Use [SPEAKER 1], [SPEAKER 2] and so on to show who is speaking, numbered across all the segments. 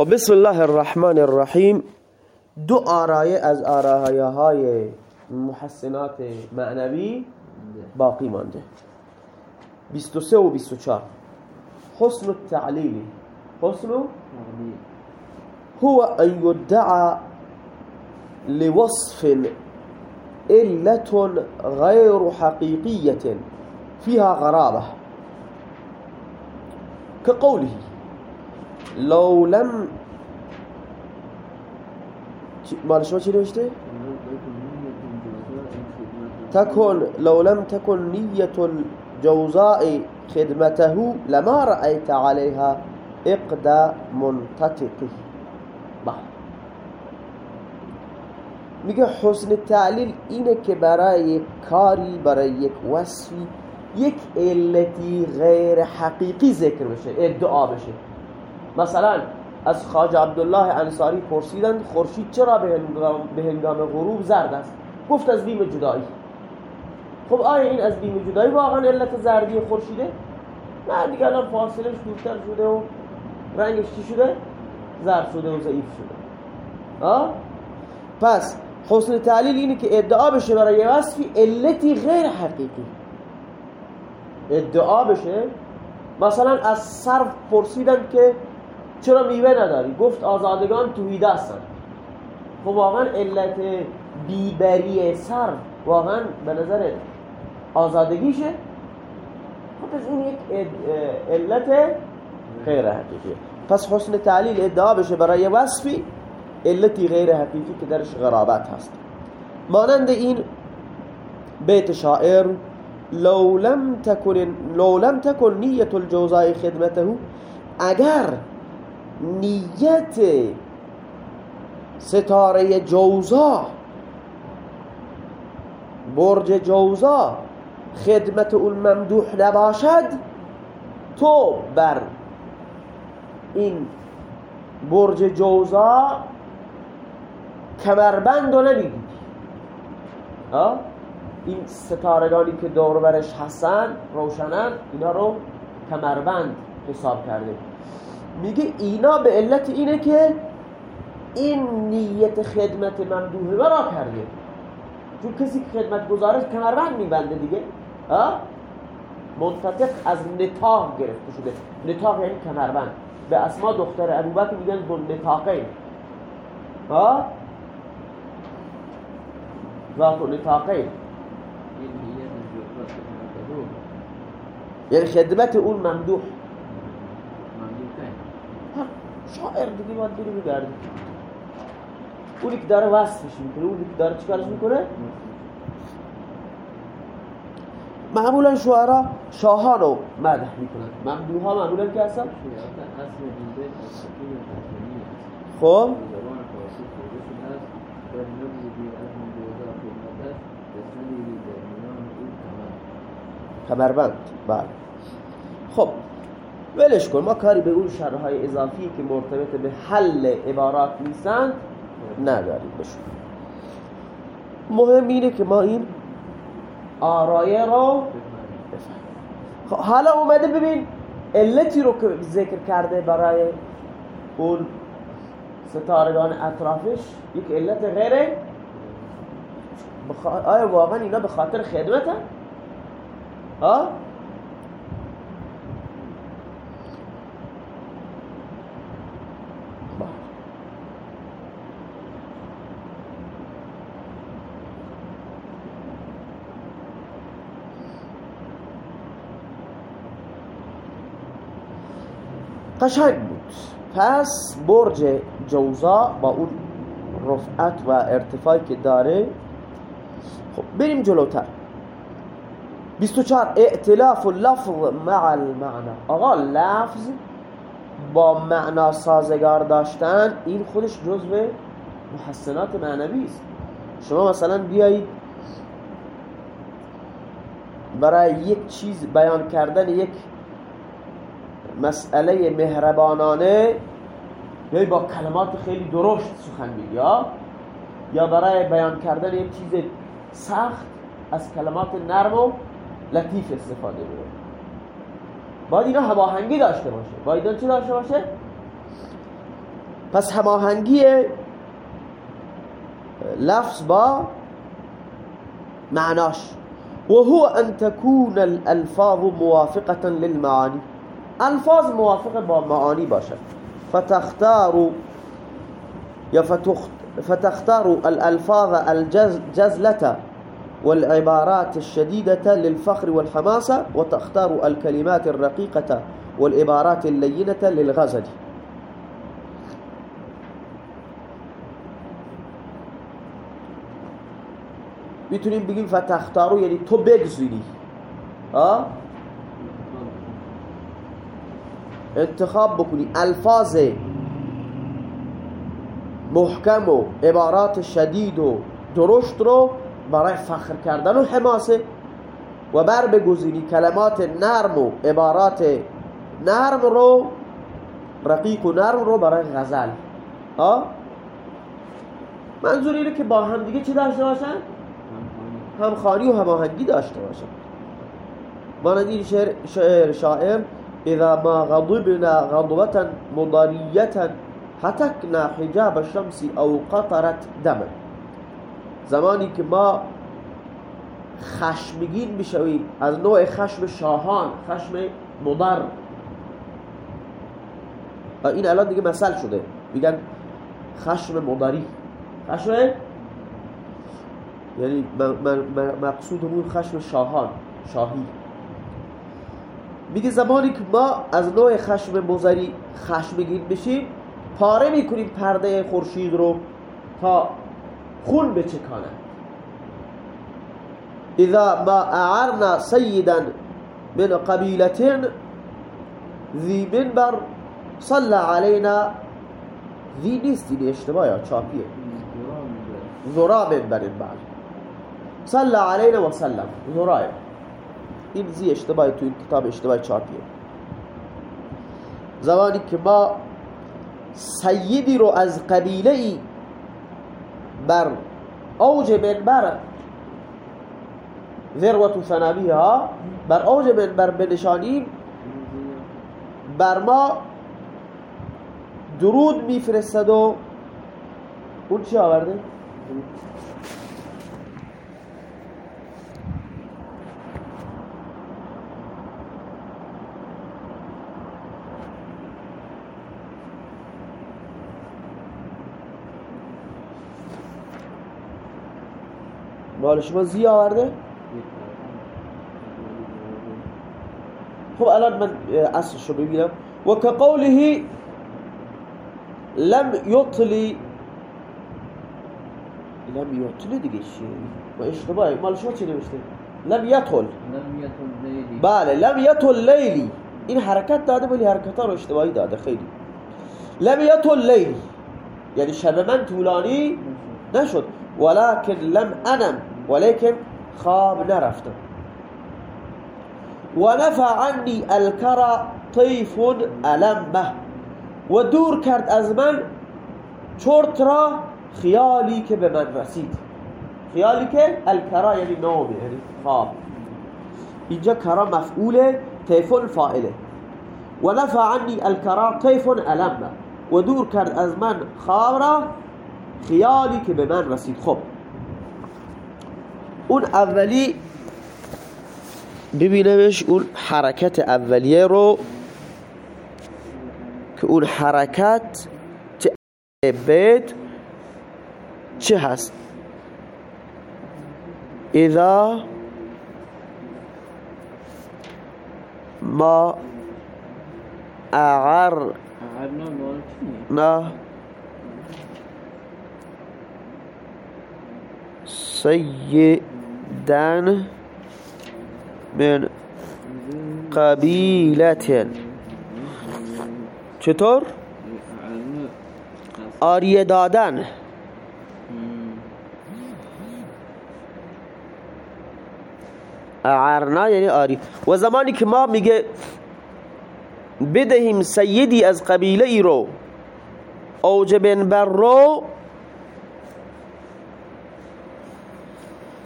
[SPEAKER 1] خب بسم الله الرحمن الرحیم دو آرایه از آرایه های محسنات معنوی باقی مانده. 23 و 24 حسن التعلیل حسن؟ هو ان يدعى لوصف علة غير حقيقية فيها غرابة. كقوله لو لم مال شما چی نوشته؟ تكن لو لم تكن نية الجوزاء خدمته لما رأيت عليها اقدا منتطقی بله میگه حسن تعلیل اینه که برای کاری برای یک وصفی یک علتی غیر حقیقی ذکر بشه ادعا بشه. مثلا از خاج عبدالله انصاری پرسیدن خورشید چرا به هنگام غروب زرد است؟ گفت از بیم جدایی. خب آیا این از بیم جدایی واقعا علت زردی خورشیده؟ نه دیگه الان فاصلش دورتر شده و رنگش چی شده؟ زرد شده و ضعیف شده. آه؟ پس حسن تعلیل اینه که ادعا بشه برای وصفی علتی غیر حقیقی. ادعا بشه. مثلا از صرف پرسیدن که چرا میوه نداری؟ گفت آزادگان تویده هستن. خب واقعا علت بیبری صرف واقعا به نظر آزادگیشه. خب از این یک علت غیر حقیقی پس حسن تعلیل ادعا بشه برای وصفی علتی غیر حقیقی که درش غرابت هست. مانند این بیت شاعر لو لم تكن لو لم تكن نیت الجوزاء خدمته اگر نیت ستاره جوزا برج جوزا خدمت اون ممدوح نباشد تو بر این برج جوزا کمربند رو نمی‌دید این ستارگانی که دور برش هستن روشنن اینا رو کمربند حساب کرده. میگه اینا به علت اینه که این نیت خدمت ممدوحه را کرده. چون کسی که خدمت گزارش کمربند میبنده دیگه منطقه از نتاق گرفته شده. نتاق یعنی کمربند. به اسما دختر ابوبکر میگن بن نتاقه ها؟ ذات نتاقه یعنی خدمت اون ممدوح. شاعر دیگه باید بری بگرده اونی که داره وصفش می‌کنه اونی که داره چیکارش می‌کنه؟ معمولا شعرا شاهان رو مدح می‌کنن. ممدوح ها معمولا که هستن؟ خب. کمربند بله. خب. ولش کن ما کاری به اون اضافی که مرتبط به حل عبارات نیستن نداریم بشون مهم اینه که ما این آرایه رو خب حالا اومده ببین علتی رو که ذکر کرده برای اون ستارگان اطرافش یک علت غیره بخ... آیا واقعا اینا به خاطر خدمت؟ ها؟ قشنگ بود. پس برج جوزا با اون رفعت و ارتفاعی که داره خب بریم جلوتر. 24 ائتلاف اللفظ مع المعنى آقا لفظ با معنا سازگار داشتن این خودش جزء محسنات معنوی است. شما مثلا بیایید برای یک چیز بیان کردن یک مسئله مهربانانه یا با کلمات خیلی درشت سخن بگی یا یا برای بیان کردن یک چیز سخت از کلمات نرم و لطیف استفاده بکنی. باید اینا هماهنگی داشته باشه. باید چی داشته باشه؟ پس هماهنگی لفظ با معناش. وهو أن تكون الألفاظ موافقة للمعاني. الفاظ موافقة با معاني باشد. فتختار يا فتختار الألفاظ الجزلة والعبارات الشديدة للفخر والحماسة وتختار الكلمات الرقيقة والعبارات اللينة للغزل. میتونیم بگیم فتختارو یعنی تو بگذینی انتخاب بکنی. الفاظ محکم و عبارات شدید و درشت رو برای فخر کردن و حماسه و بر بگذینی کلمات نرم و عبارات نرم رو رقیق و نرم رو برای غزل. ها؟ منظور اینه که با هم دیگه چی داشته باشن؟ همخانی و هماهنگی داشته باشن. مانند این شعر, شعر شاعر اذا ما غضبنا غضبة مضریتا حتکنا حجاب الشمس او قطرت دم زمانی که ما خشمگین بشویم از نوع خشم شاهان خشم مضر. این الان دیگه مثل شده. میگن خشم مضری. خشم؟ یعنی مقصودمون خشم شاهان شاهی. میگه زمانی که ما از نوع خشم مضری خشمگین بشیم پاره می‌کنیم پرده خورشید رو تا خون بچکانه اذا ما اعرنا سیدا من قبیلة ذی منبر صلى علينا ذی نیست این اشتباه یا چاپیه؟ ذرا منبر. بعد صلى علينا و سلم ذرا این زی اشتباه تو این کتاب اشتباه چاپیه زمانی که ما سیدی رو از قبیله ای بر اوج منبر ذروت سنبیه ها بر اوج منبر بنشانیم بر ما درود میفرستد و اون چی آورده؟ مال شما زی آورده؟ خب الان من اصلش رو ببینم. و که قوله لم یطلی لم یطلی دیگه چیه و اشتباهی. مال شما چی نوشته؟ لم یطل. بله لم یطل لیلی. این حرکت داده ولی حرکت ها رو اشتباهی داده. خیلی. لم یطل لیلی. یعنی شب من طولانی نشد. ولكن لم انم. ولكن خواب نرفتم ونفع عني الكرى طيف ألمه. و دور کرد از من چرت را خیالی که به من رسید. خیالی که الکرا یعنی نومه یعنی خواب. اینجا کرا مفعول تیفون فائله و نفع عنی الکرا تیفون علمه و دور کرد از من خواب را خیالی که به من رسید. خب اون اولی ببینمش اون حرکت اولیه رو که اون حرکت بیت چه هست؟ اذا ما اعر نه سیدن من قبیلت. چطور؟ آریه دادن. اعرنا یعنی آری. و زمانی که ما میگه بدهیم سیدی از قبیله ای رو اوج بر رو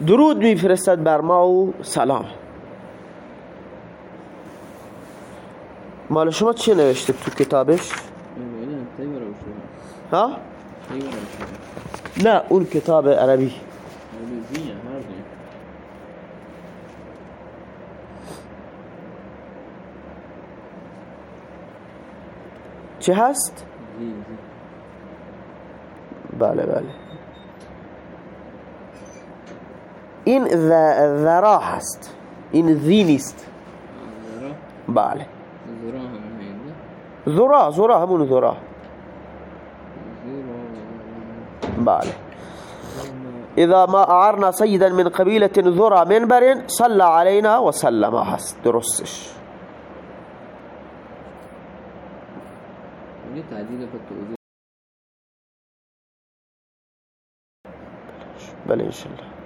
[SPEAKER 1] درود میفرستد بر ما و سلام. مال شما چی نوشته تو کتابش؟ ها؟ نه اون کتاب عربی. چه هست؟ بله بله. این ذرا هست این ذی نیست بله ذرا ذرا همون ذرا بله إذا ما أعرنا سيدا من قبيلة ذرى منبر صلى علينا وسلم. هست درستش. بله إن شاء الله